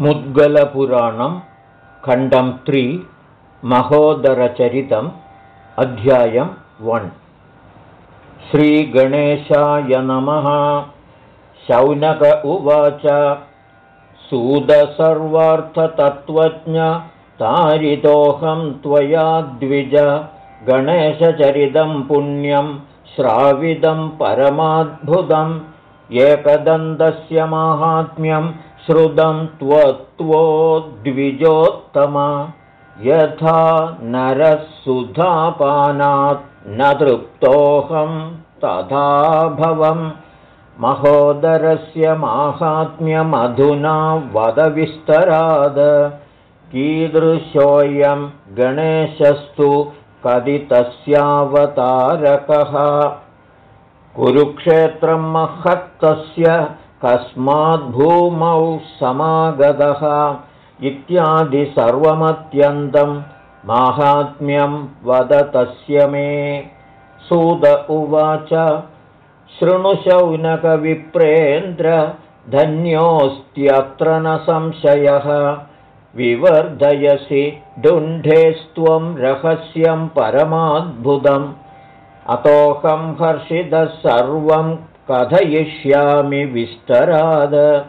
मुद्गलपुराणं खण्डं त्रि महोदरचरितम् अध्यायं वन् श्रीगणेशाय नमः। शौनक उवाच। सुदसर्वार्थतत्त्वज्ञ तारितोऽहं त्वया द्विज। गणेशचरितं पुण्यं श्राविदं परमाद्भुतम् एकदन्तस्य माहात्म्यं श्रुतं त्वत्त्वो द्विजोत्तम यथा नरः सुधापानात् न तृप्तोऽहं तथा भवं। महोदरस्य माहात्म्यमधुना वदविस्तराद कीदृशोऽयं गणेशस्तु कदितस्यावतारकः कुरुक्षेत्रं महत्तस्य कस्माद्भूमौ समागतः इत्यादि सर्वमत्यन्तं माहात्म्यं वद तस्य मे। सुद उवाच शृणुशौनकविप्रेन्द्र धन्योऽस्त्यत्र न संशयः। विवर्धयसि डुण्ढेस्त्वं रहस्यं परमाद्भुतम्। अतोऽहं हर्षितः सर्वं कथयिष्यामि विस्तराद।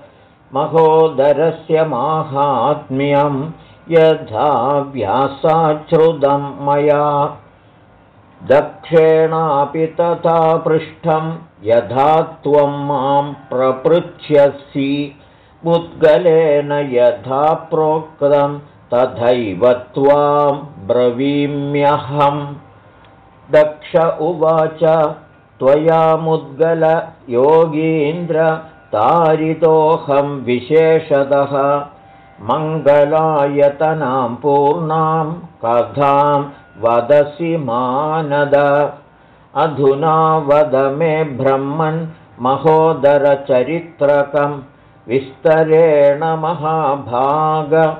महोदरस्य माहात्म्यं यथा व्यासाच्छ्रुतं मया। दक्षेणापि तथा पृष्ठं यथा त्वं मां प्रपृच्छसि मुद्गलेन यथा प्रोक्तं तथैव त्वां ब्रवीम्यहम् दक्ष उवाच त्वया मुद्गलयोगीन्द्र तारितोऽहं विशेषतः। मङ्गलायतनां पूर्णां कथां वदसि मानद। अधुना वद मे ब्रह्मन् महोदरचरित्रकं। विस्तरेण महाभाग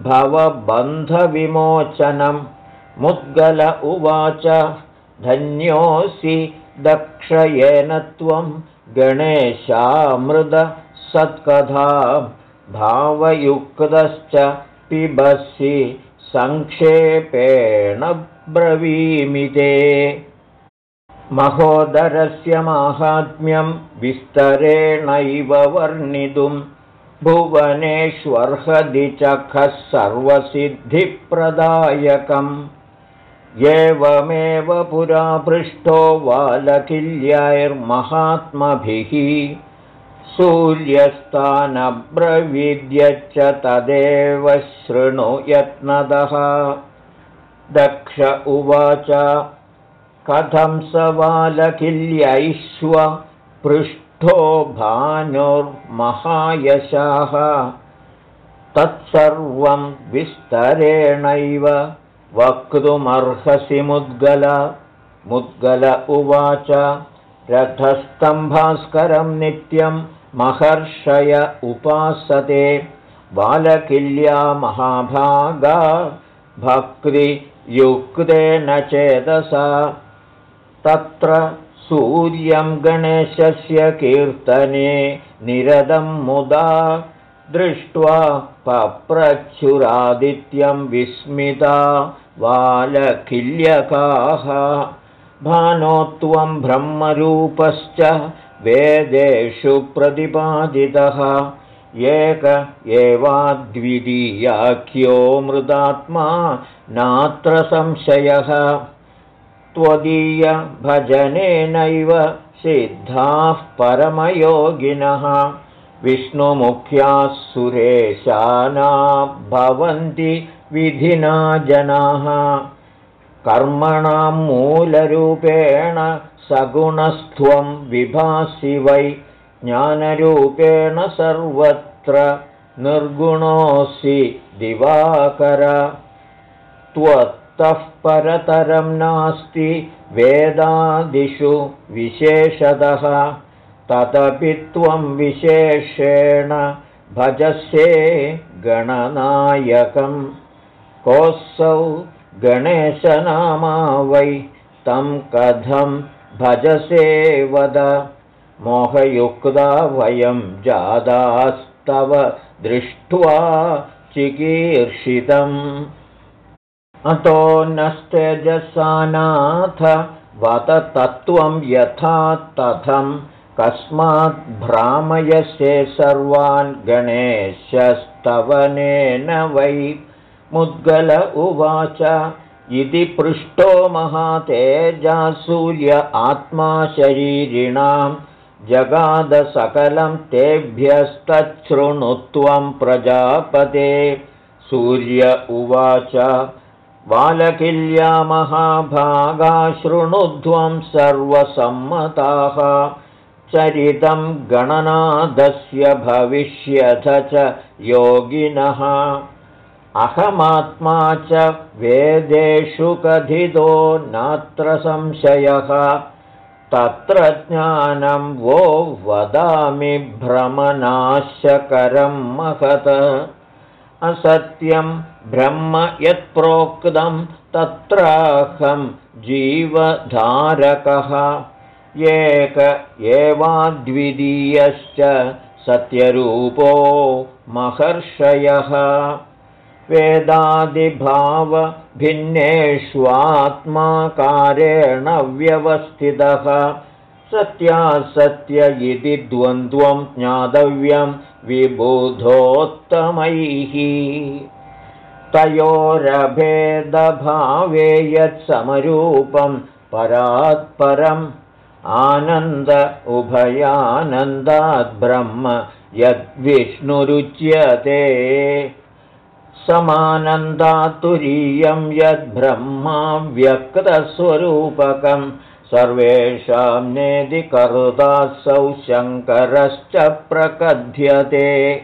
भवबन्धविमोचनं। मुद्गल उवाच धन्योऽसि दक्षयेन त्वं गणेशामृदसत्कथा भावयुक्तश्च पिबसि सङ्क्षेपेण ब्रवीमि ते। महोदरस्य माहात्म्यं विस्तरेणैव वर्णितुं भुवनेष्वर्हदिचखः सर्वसिद्धिप्रदायकम् एवमेव पुरा पृष्ठो वालकिल्यैर्महात्मभिः सूर्यस्तानब्रवीद्यच्च तदेव शृणु यत्नदः। दक्ष उवाच कथं स वालकिल्यैश्व पृष्ठो भानुर्महायशाः? तत्सर्वं विस्तरेणैव वक्तुमर्हसि मुद्गल मुद्गल उवाच रथस्तम्भास्करं नित्यं महर्षय उपासते। बालकिल्या महाभागा भक्तियुक्तेन चेतसा। तत्र सूर्यं गणेशस्य कीर्तने निरदं मुदा दृष्ट्वा पप्रच्छुरादित्यं विस्मिता वालकिल्यकाः भानोत्वं ब्रह्मरूपश्च वेदेषु प्रतिपादितः। एक एवाद्वितीयाख्यो मृदात्मा नात्र संशयः। त्वदीयभजनेनैव सिद्धाः परमयोगिनः विष्णुमुख्याः सुरेशाना भवन्ति विधिना जनाः। कर्मणां मूलरूपेण सगुणस्त्वं विभासि वै। ज्ञानरूपेण सर्वत्र निर्गुणोऽसि दिवाकर। त्वत्तः परतरं नास्ति वेदादिषु विशेषतः तदपि त्वं विशेषेण भजसे गणनायकं कोऽसौ गणेशनामा वै तं कथं भजसे वद। मोहयुक्ता वयं जादास्त्वद्भक्तिमार्गेण तव दृष्ट्वा चिकीर्षितम्। अतो नस्तेजसानाथ वत तत्त्वं यथा तथं कस्मात् भ्रामयसे सर्वान् गणेशस्तवनेन वै। मुद्गल उवाच इति पृष्टो सूर्य आत्मा शरीरिणां जगादसकलं तेभ्यस्तच्छृणुत्वं प्रजापते। सूर्य उवाच बालकिल्या महाभागा शृणुध्वं सर्वसम्मताः चरितं गणनादस्य भविष्यथ च योगिनः। अहमात्मा च वेदेषु कथितो नात्र संशयः। तत्र ज्ञानं वो वदामि भ्रमनाशकरं महत। असत्यं ब्रह्म यत्प्रोक्तं तत्राहं जीवधारकः एक एवाद्वितीयश्च सत्यरूपो महर्षयः। वेदादिभावभिन्नेष्वात्माकारेण व्यवस्थितः। सत्यासत्य इति द्वन्द्वं ज्ञातव्यं विबुधोत्तमैः। तयोरभेदभावे यत्समरूपं परात्परम् आनन्द उभयानन्दाद्ब्रह्म यद्विष्णुरुच्यते। समानन्दातुरीयं यद्ब्रह्मा व्यक्तस्वरूपकं सर्वेषां नेदिकरुदासौ शङ्करश्च प्रकथ्यते।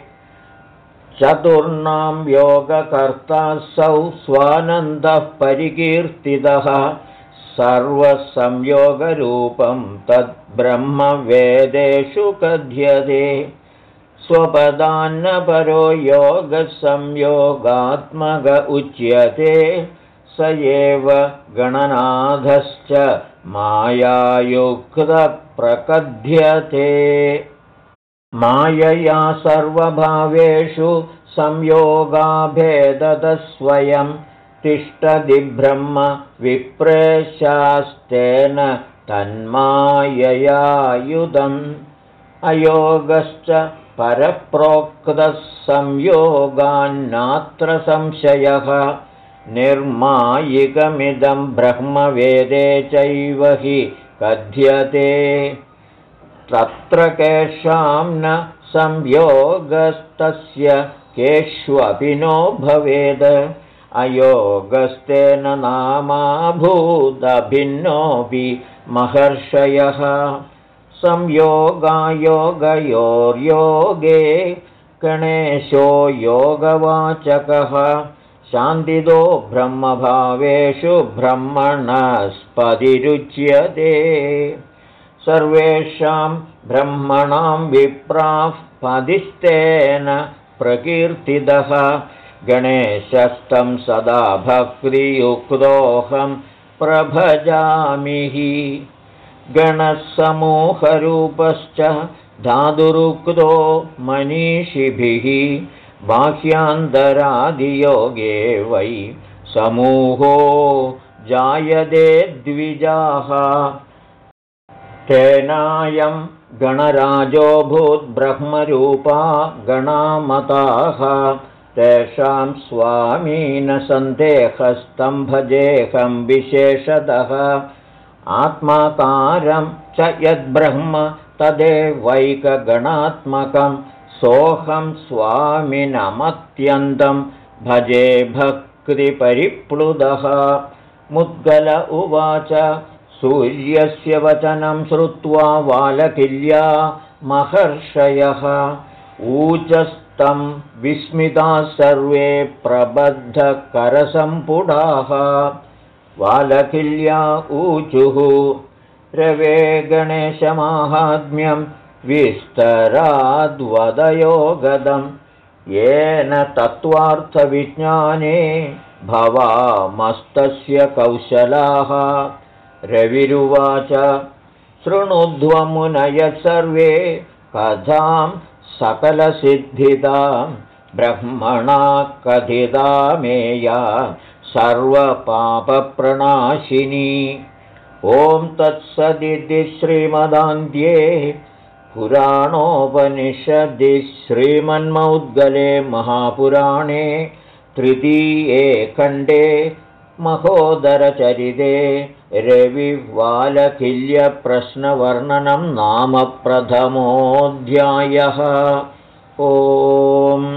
चतुर्णां योगकर्तासौ स्वानन्दः परिकीर्तितः सर्वसंयोगरूपं तद्ब्रह्मवेदेषु कथ्यते। स्वपदान्नपरो योगसंयोगात्मक उच्यते। स एव गणनाथश्च मायायुक्तप्रकथ्यते। मायया सर्वभावेषु संयोगाभेदतस्वयं तिष्ठति ब्रह्म विप्रेशास्तेन तन्माययायुधम् अयोगश्च परप्रोक्तः संयोगान्नात्र संशयः निर्मायिकमिदं ब्रह्मवेदे चैव हि कथ्यते। तत्र केषां न संयोगस्तस्य केष्वपि नो भवेद् अयोगस्तेन नामाभूदभिन्नोऽपि महर्षयः। संयोगायोगयोर्योगे गणेशो योगवाचकः। शान्तिदो ब्रह्मभावेषु ब्रह्मणस्पतिरुच्यते। सर्वेषां ब्रह्मणां विप्राः पदिस्तेन प्रकीर्तितः गणेशस्थं सदा भक्तियुक्तोऽहं प्रभजामिः गणसमूहरूपश्च धातुरुक्तो मनीषिभिः बाह्यान्तरादियोगे वै समूहो जायते द्विजाः। तेनायं गणराजोऽभूद्ब्रह्मरूपा गणामताः तेषां स्वामीनसन्देहस्तं भजेऽहं विशेषतः। आत्माकारं च यद्ब्रह्म तदेवैकगणात्मकं सोऽहं स्वामिनमत्यन्तं भजे भक्तिपरिप्लुदः मुद्गल उवाच सूर्यस्य वचनं श्रुत्वा वालकिल्या महर्षयः ऊचस्तं विस्मिताः सर्वे प्रबद्धकरसम्पुडाः वालकिल्या ऊचुः। रवे गणेशमाहात्म्यं विस्तराद्वदयो गदं येन तत्त्वार्थविज्ञाने भवामस्तस्य कौशलाः। रविरुवाच शृणुध्वमुनय सर्वे कथां सकलसिद्धिदां ब्रह्मणा कथितामेया सर्वपापप्रणाशिनी। ॐ तत्सदिति श्रीमदान्ध्ये पुराणोपनिषदि श्रीमन्मौद्गले महापुराणे तृतीये खण्डे महोदरचरिते रविवालकिल्यप्रश्नवर्णनं नाम प्रथमोऽध्यायः ओम्